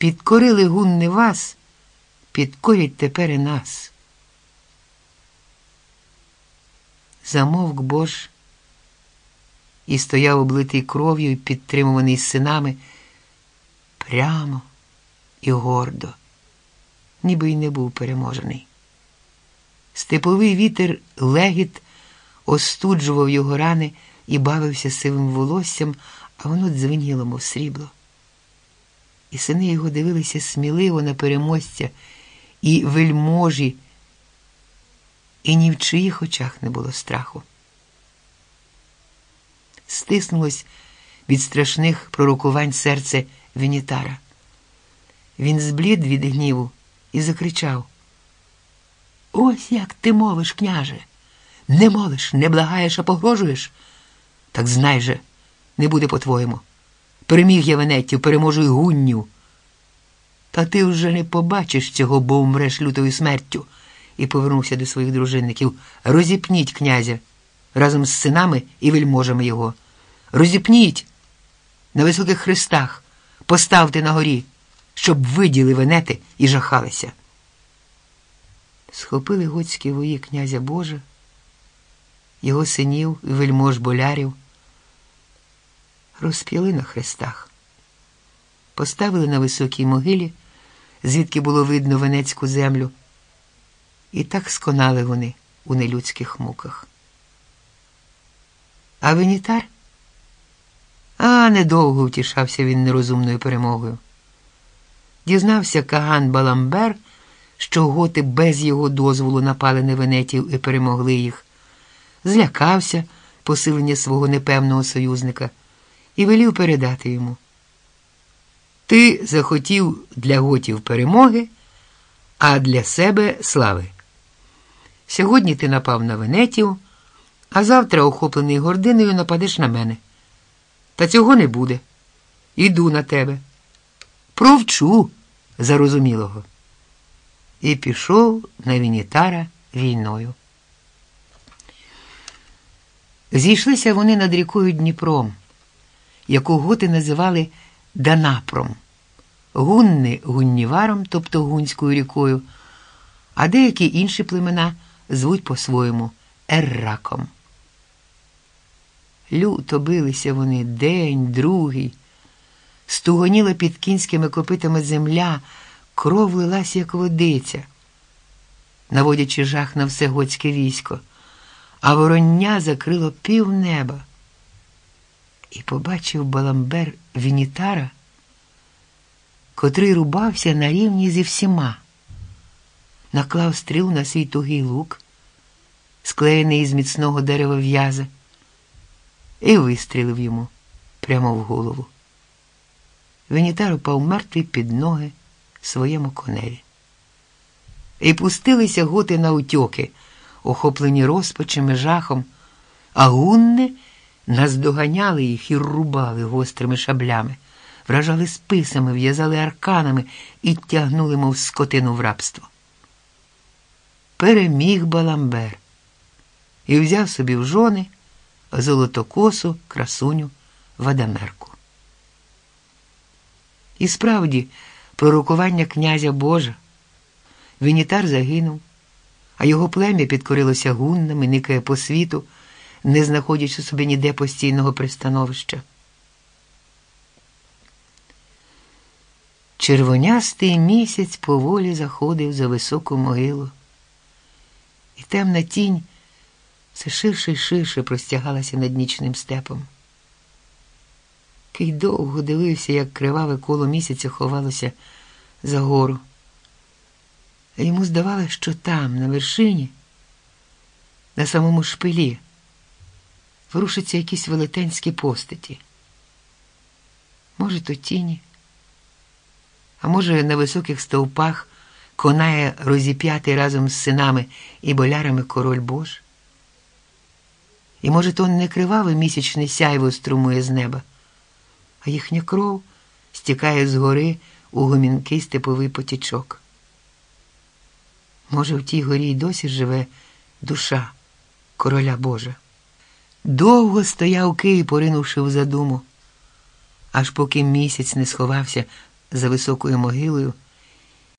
Підкорили гунни вас, підкорять тепер і нас. Замовк Бож і стояв облитий кров'ю і підтримуваний синами прямо і гордо, ніби й не був переможений. Степовий вітер легіт остуджував його рани і бавився сивим волоссям, а воно дзвеніло, мов срібло. І сини його дивилися сміливо на переможця і вельможі, і ні в чиїх очах не було страху. Стиснулось від страшних пророкувань серце Венітара. Він зблід від гніву і закричав: Ось як ти мовиш, княже, не молиш, не благаєш, а погрожуєш. Так знай же, не буде по-твоєму. Переміг я Венеттів, переможу й гуннів. Та ти вже не побачиш цього, бо умреш лютою смертю, і повернувся до своїх дружинників. Розіпніть князя разом з синами і вельможами його. Розіпніть на високих хрестах, поставте на горі, щоб виділи венети і жахалися. Схопили готські вої князя Божа, його синів і вельмож болярів, розп'яли на хрестах, поставили на високій могилі, звідки було видно венецьку землю, і так сконали вони у нелюдських муках. А Венітар? А недовго втішався він нерозумною перемогою. Дізнався Каган Баламбер, що готи без його дозволу напали на венетів і перемогли їх, злякався посилення свого непевного союзника і велів передати йому. Ти захотів для готів перемоги, а для себе слави. Сьогодні ти напав на венетів, а завтра, охоплений гординою, нападеш на мене. Та цього не буде. Іду на тебе. Провчу зарозумілого. І пішов на Вінітара війною. Зійшлися вони над рікою Дніпром, яку готи називали Данапром, гунни гунніваром, тобто гунською рікою, а деякі інші племена звуть по-своєму Ерраком. Люто билися вони день, другий. Стугоніла під кінськими копитами земля, кров лилась, як водиця, наводячи жах на все готське військо, а вороння закрило пів неба. І побачив Баламбер Вінітара, котрий рубався на рівні зі всіма, наклав стріл на свій тугий лук, склеєний із міцного дерева в'яза і вистрілив йому прямо в голову. Венітар упав мертвий під ноги своєму коневі. І пустилися готи на утьоки, охоплені розпачем і жахом, а гунни наздоганяли їх і рубали гострими шаблями, вражали списами, в'язали арканами і тягнули, мов скотину в рабство. Переміг Баламбер і взяв собі в жони золотокосу красуню Вадамерку. І справді, пророкування князя Божа, Венітар загинув, а його плем'я підкорилося гуннами, никає по світу, не знаходячи собі ніде постійного пристановища. Червонястий місяць поволі заходив за високу могилу, і темна тінь все ширше й ширше простягалася над нічним степом. Кий довго дивився, як криваве коло місяця ховалося за гору. Йому здавалося, що там, на вершині, на самому шпилі, ворушаться якісь велетенські постаті. Може, то тіні, а може, на високих стовпах конає розіп'ятий разом з синами і болярами король Бож. І, може, то не криваве місячне сяйво струмує з неба, а їхня кров стікає з гори у гомінкий степовий потічок. Може, в тій горі й досі живе душа короля Божа. Довго стояв Кий, поринувши в задуму, аж поки місяць не сховався за високою могилою